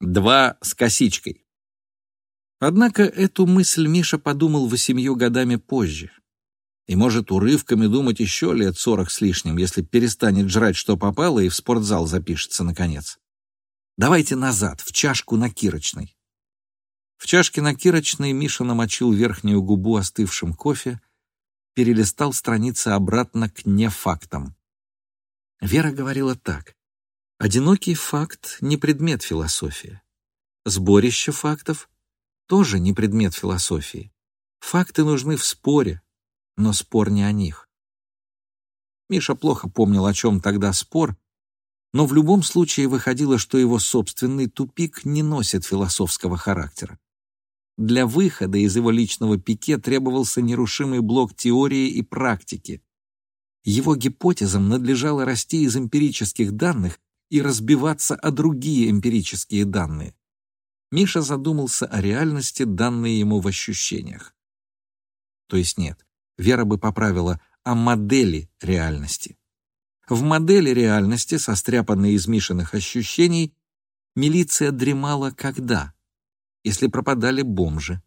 Два с косичкой. Однако эту мысль Миша подумал восемью годами позже. И может урывками думать еще лет сорок с лишним, если перестанет жрать, что попало, и в спортзал запишется наконец. Давайте назад, в чашку на Кирочной. В чашке на Кирочной Миша намочил верхнюю губу остывшим кофе, перелистал страницы обратно к нефактам. Вера говорила так. Одинокий факт — не предмет философии. Сборище фактов — тоже не предмет философии. Факты нужны в споре, но спор не о них. Миша плохо помнил, о чем тогда спор, но в любом случае выходило, что его собственный тупик не носит философского характера. Для выхода из его личного пике требовался нерушимый блок теории и практики. Его гипотезам надлежало расти из эмпирических данных и разбиваться о другие эмпирические данные. Миша задумался о реальности, данной ему в ощущениях. То есть нет, Вера бы поправила о модели реальности. В модели реальности, состряпанной из Мишиных ощущений, милиция дремала когда? Если пропадали бомжи.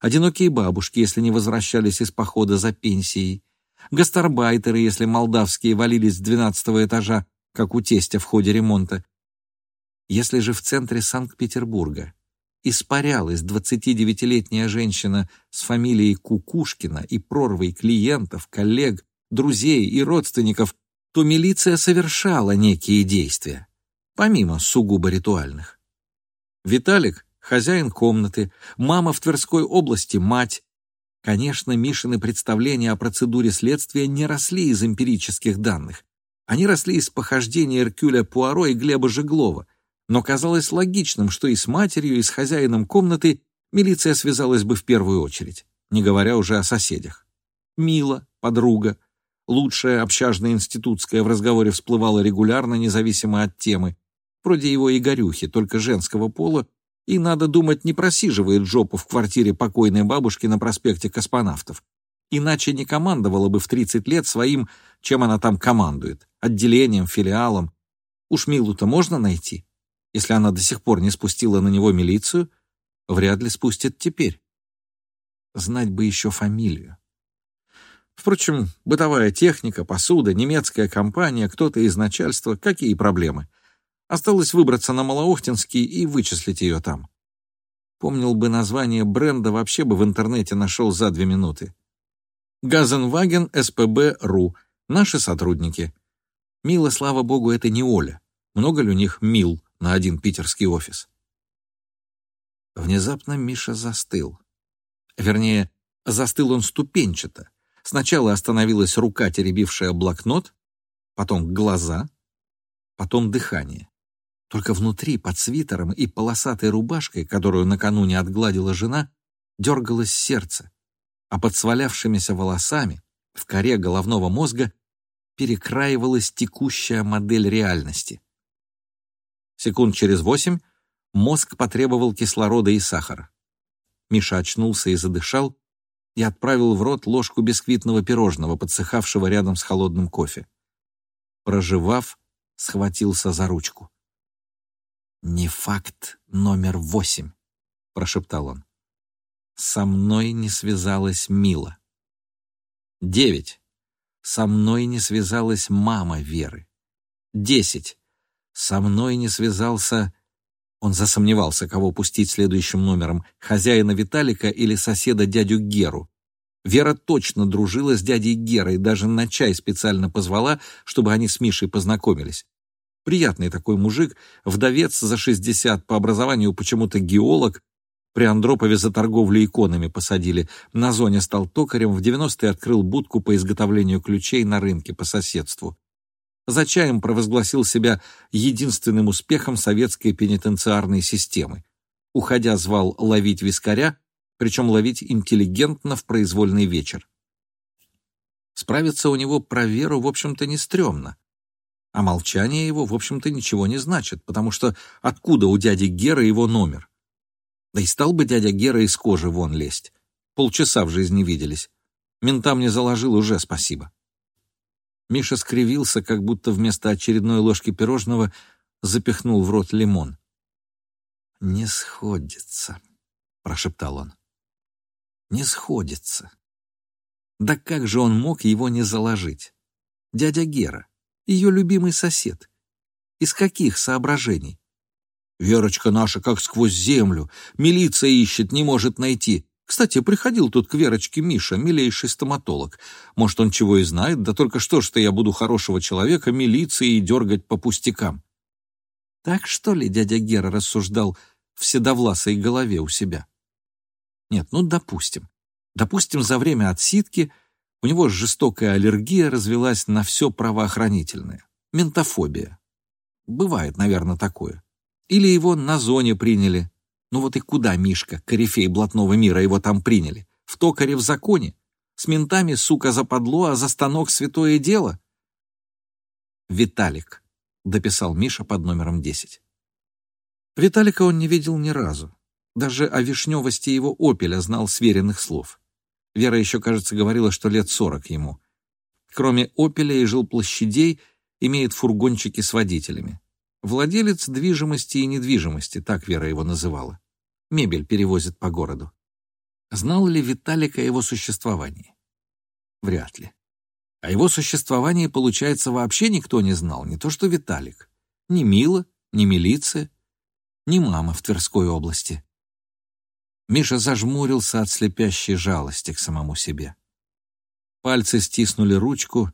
Одинокие бабушки, если не возвращались из похода за пенсией. Гастарбайтеры, если молдавские валились с двенадцатого этажа, как у тестя в ходе ремонта. Если же в центре Санкт-Петербурга испарялась 29-летняя женщина с фамилией Кукушкина и прорвой клиентов, коллег, друзей и родственников, то милиция совершала некие действия, помимо сугубо ритуальных. Виталик — хозяин комнаты, мама в Тверской области — мать. Конечно, Мишины представления о процедуре следствия не росли из эмпирических данных. Они росли из похождений Эркюля Пуаро и Глеба Жеглова, но казалось логичным, что и с матерью, и с хозяином комнаты милиция связалась бы в первую очередь, не говоря уже о соседях. Мила, подруга, лучшая общажная институтская в разговоре всплывала регулярно, независимо от темы, вроде его Игорюхи, только женского пола, и, надо думать, не просиживает жопу в квартире покойной бабушки на проспекте Космонавтов. Иначе не командовала бы в 30 лет своим, чем она там командует, отделением, филиалом. Уж Милу-то можно найти? Если она до сих пор не спустила на него милицию, вряд ли спустит теперь. Знать бы еще фамилию. Впрочем, бытовая техника, посуда, немецкая компания, кто-то из начальства — какие проблемы? Осталось выбраться на Малоохтинский и вычислить ее там. Помнил бы название бренда, вообще бы в интернете нашел за две минуты. Газенваген СПБ.ру. Наши сотрудники. Мила, слава богу, это не Оля. Много ли у них Мил на один питерский офис? Внезапно Миша застыл. Вернее, застыл он ступенчато. Сначала остановилась рука, теребившая блокнот, потом глаза, потом дыхание. Только внутри, под свитером и полосатой рубашкой, которую накануне отгладила жена, дергалось сердце, а под свалявшимися волосами, в коре головного мозга, перекраивалась текущая модель реальности. Секунд через восемь мозг потребовал кислорода и сахара. Миша очнулся и задышал, и отправил в рот ложку бисквитного пирожного, подсыхавшего рядом с холодным кофе. Проживав, схватился за ручку. «Не факт номер восемь», — прошептал он. «Со мной не связалась Мила». «Девять. Со мной не связалась мама Веры». «Десять. Со мной не связался...» Он засомневался, кого пустить следующим номером, хозяина Виталика или соседа дядю Геру. Вера точно дружила с дядей Герой, даже на чай специально позвала, чтобы они с Мишей познакомились. Приятный такой мужик, вдовец за 60, по образованию почему-то геолог. При Андропове за торговлю иконами посадили. На зоне стал токарем, в 90-е открыл будку по изготовлению ключей на рынке по соседству за чаем провозгласил себя единственным успехом советской пенитенциарной системы. Уходя, звал ловить вискаря, причем ловить интеллигентно в произвольный вечер. Справиться у него про веру, в общем-то, не стрёмно. А молчание его, в общем-то, ничего не значит, потому что откуда у дяди Гера его номер? Да и стал бы дядя Гера из кожи вон лезть. Полчаса в жизни виделись. Ментам не заложил уже, спасибо. Миша скривился, как будто вместо очередной ложки пирожного запихнул в рот лимон. «Не сходится», — прошептал он. «Не сходится». Да как же он мог его не заложить? Дядя Гера, ее любимый сосед. Из каких соображений? Верочка наша как сквозь землю. Милиция ищет, не может найти. Кстати, приходил тут к Верочке Миша, милейший стоматолог. Может, он чего и знает, да только что, что я буду хорошего человека милиции дергать по пустякам. Так что ли дядя Гера рассуждал в седовласой голове у себя? Нет, ну, допустим. Допустим, за время отсидки у него жестокая аллергия развелась на все правоохранительное. Ментофобия. Бывает, наверное, такое. Или его на зоне приняли. Ну вот и куда Мишка, корифей блатного мира, его там приняли? В токаре в законе? С ментами, сука, западло, а за станок святое дело? «Виталик», — дописал Миша под номером 10. Виталика он не видел ни разу. Даже о вишневости его «Опеля» знал сверенных слов. Вера еще, кажется, говорила, что лет сорок ему. Кроме «Опеля» и жилплощадей, имеет фургончики с водителями. Владелец движимости и недвижимости, так Вера его называла. Мебель перевозит по городу. Знал ли Виталик о его существовании? Вряд ли. О его существовании, получается, вообще никто не знал, не то что Виталик. Ни Мила, ни милиция, ни мама в Тверской области. Миша зажмурился от слепящей жалости к самому себе. Пальцы стиснули ручку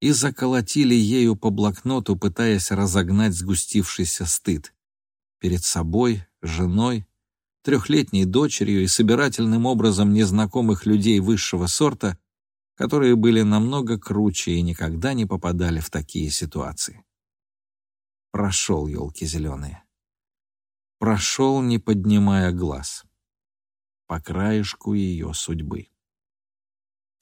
и заколотили ею по блокноту, пытаясь разогнать сгустившийся стыд. Перед собой, женой, трехлетней дочерью и собирательным образом незнакомых людей высшего сорта, которые были намного круче и никогда не попадали в такие ситуации. Прошел елки зеленые. Прошел, не поднимая глаз по краешку ее судьбы.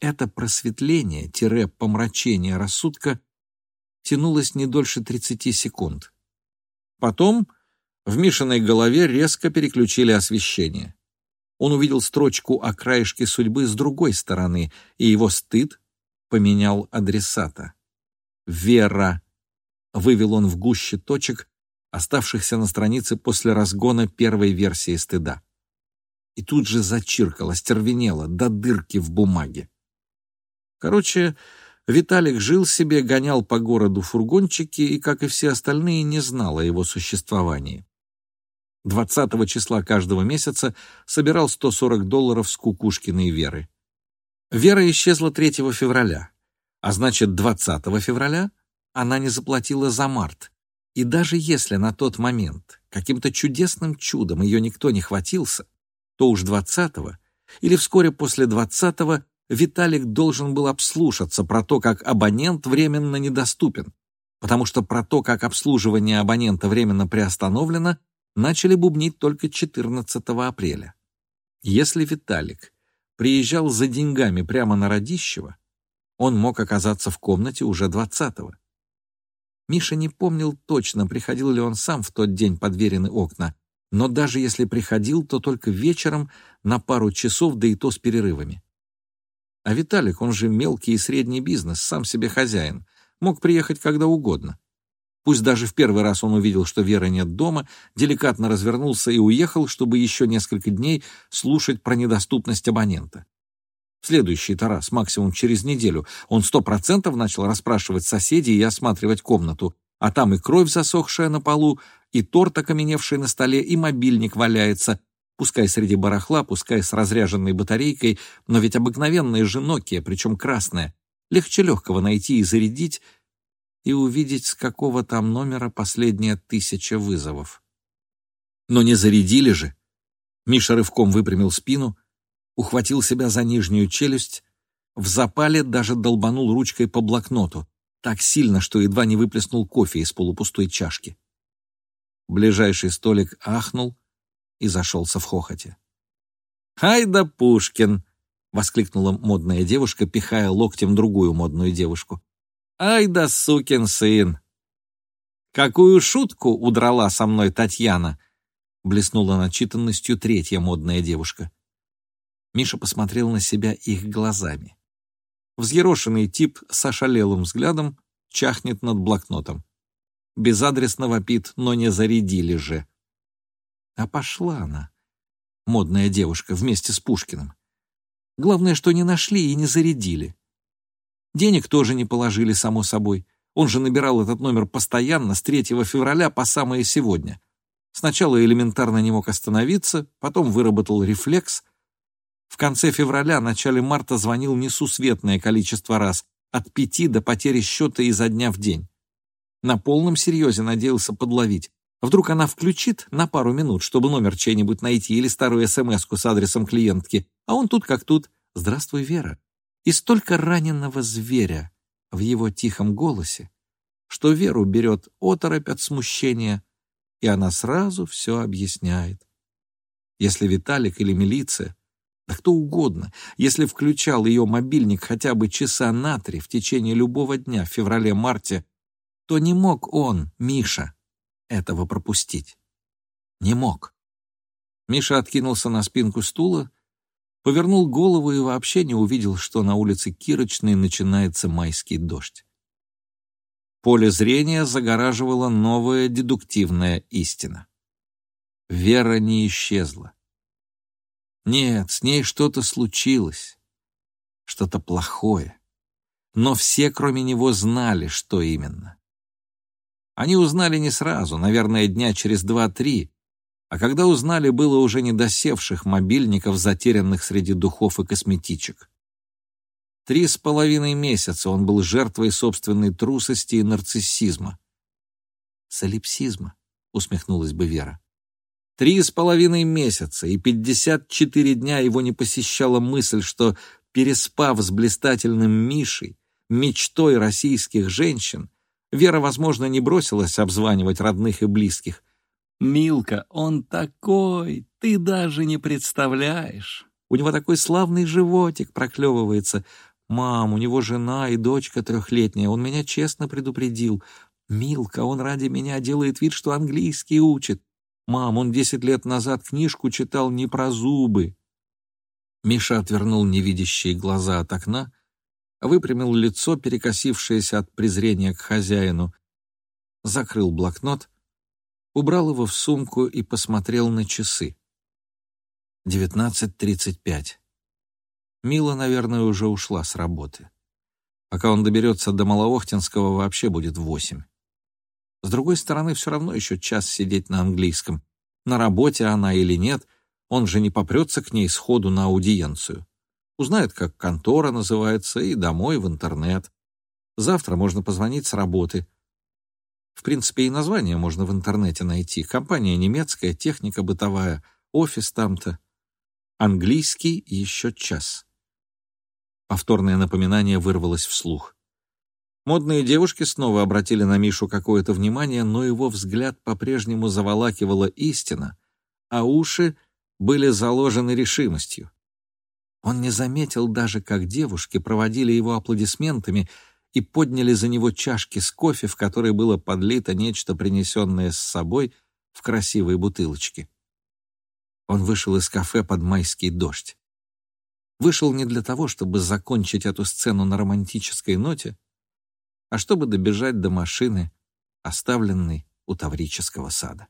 Это просветление-помрачение рассудка тянулось не дольше 30 секунд. Потом в Мишиной голове резко переключили освещение. Он увидел строчку о краешке судьбы с другой стороны, и его стыд поменял адресата. «Вера», — вывел он в гуще точек, оставшихся на странице после разгона первой версии стыда и тут же зачиркала, стервенела до дырки в бумаге. Короче, Виталик жил себе, гонял по городу фургончики и, как и все остальные, не знал о его существовании. 20 числа каждого месяца собирал 140 долларов с Кукушкиной Веры. Вера исчезла 3 февраля, а значит, 20 февраля она не заплатила за март. И даже если на тот момент каким-то чудесным чудом ее никто не хватился, то уж двадцатого или вскоре после двадцатого Виталик должен был обслушаться про то, как абонент временно недоступен, потому что про то, как обслуживание абонента временно приостановлено, начали бубнить только 14 апреля. Если Виталик приезжал за деньгами прямо на Радищева, он мог оказаться в комнате уже 20-го. Миша не помнил точно, приходил ли он сам в тот день под верены окна, но даже если приходил, то только вечером на пару часов, да и то с перерывами. А Виталик, он же мелкий и средний бизнес, сам себе хозяин, мог приехать когда угодно. Пусть даже в первый раз он увидел, что Веры нет дома, деликатно развернулся и уехал, чтобы еще несколько дней слушать про недоступность абонента. В следующий-то раз, максимум через неделю, он сто процентов начал расспрашивать соседей и осматривать комнату, а там и кровь засохшая на полу, и торт, окаменевший на столе, и мобильник валяется, пускай среди барахла, пускай с разряженной батарейкой, но ведь обыкновенная же Nokia, причем красная, легче легкого найти и зарядить, и увидеть, с какого там номера последняя тысяча вызовов. Но не зарядили же. Миша рывком выпрямил спину, ухватил себя за нижнюю челюсть, в запале даже долбанул ручкой по блокноту так сильно, что едва не выплеснул кофе из полупустой чашки. Ближайший столик ахнул и зашелся в хохоте. «Ай да Пушкин!» — воскликнула модная девушка, пихая локтем другую модную девушку. «Ай да сукин сын!» «Какую шутку удрала со мной Татьяна!» — блеснула начитанностью третья модная девушка. Миша посмотрел на себя их глазами. Взъерошенный тип с ошалелым взглядом чахнет над блокнотом. Безадресно вопит, но не зарядили же. А пошла она, модная девушка, вместе с Пушкиным. Главное, что не нашли и не зарядили. Денег тоже не положили, само собой. Он же набирал этот номер постоянно с 3 февраля по самое сегодня. Сначала элементарно не мог остановиться, потом выработал рефлекс. В конце февраля, начале марта звонил несусветное количество раз, от пяти до потери счета изо дня в день. На полном серьезе надеялся подловить. Вдруг она включит на пару минут, чтобы номер чей-нибудь найти или старую смс с адресом клиентки, а он тут как тут. «Здравствуй, Вера». И столько раненого зверя в его тихом голосе, что Веру берет оторопь от смущения, и она сразу все объясняет. Если Виталик или милиция, да кто угодно, если включал ее мобильник хотя бы часа на три в течение любого дня в феврале-марте, то не мог он, Миша, этого пропустить. Не мог. Миша откинулся на спинку стула, повернул голову и вообще не увидел, что на улице Кирочной начинается майский дождь. Поле зрения загораживала новая дедуктивная истина. Вера не исчезла. Нет, с ней что-то случилось, что-то плохое. Но все, кроме него, знали, что именно. Они узнали не сразу, наверное, дня через два-три, а когда узнали, было уже недосевших мобильников, затерянных среди духов и косметичек. Три с половиной месяца он был жертвой собственной трусости и нарциссизма. «Солипсизма», — усмехнулась бы Вера. Три с половиной месяца и пятьдесят четыре дня его не посещала мысль, что, переспав с блистательным Мишей, мечтой российских женщин, Вера, возможно, не бросилась обзванивать родных и близких. «Милка, он такой, ты даже не представляешь. У него такой славный животик проклевывается. Мам, у него жена и дочка трехлетняя, он меня честно предупредил. Милка, он ради меня делает вид, что английский учит. Мам, он десять лет назад книжку читал не про зубы». Миша отвернул невидящие глаза от окна, выпрямил лицо, перекосившееся от презрения к хозяину, закрыл блокнот, убрал его в сумку и посмотрел на часы. Девятнадцать тридцать пять. Мила, наверное, уже ушла с работы. Пока он доберется до Малоохтинского, вообще будет восемь. С другой стороны, все равно еще час сидеть на английском. На работе она или нет, он же не попрется к ней сходу на аудиенцию узнает, как контора называется, и домой в интернет. Завтра можно позвонить с работы. В принципе, и название можно в интернете найти. Компания немецкая, техника бытовая, офис там-то. Английский еще час. Повторное напоминание вырвалось вслух. Модные девушки снова обратили на Мишу какое-то внимание, но его взгляд по-прежнему заволакивала истина, а уши были заложены решимостью. Он не заметил даже, как девушки проводили его аплодисментами и подняли за него чашки с кофе, в которые было подлито нечто, принесенное с собой в красивой бутылочке. Он вышел из кафе под майский дождь. Вышел не для того, чтобы закончить эту сцену на романтической ноте, а чтобы добежать до машины, оставленной у Таврического сада.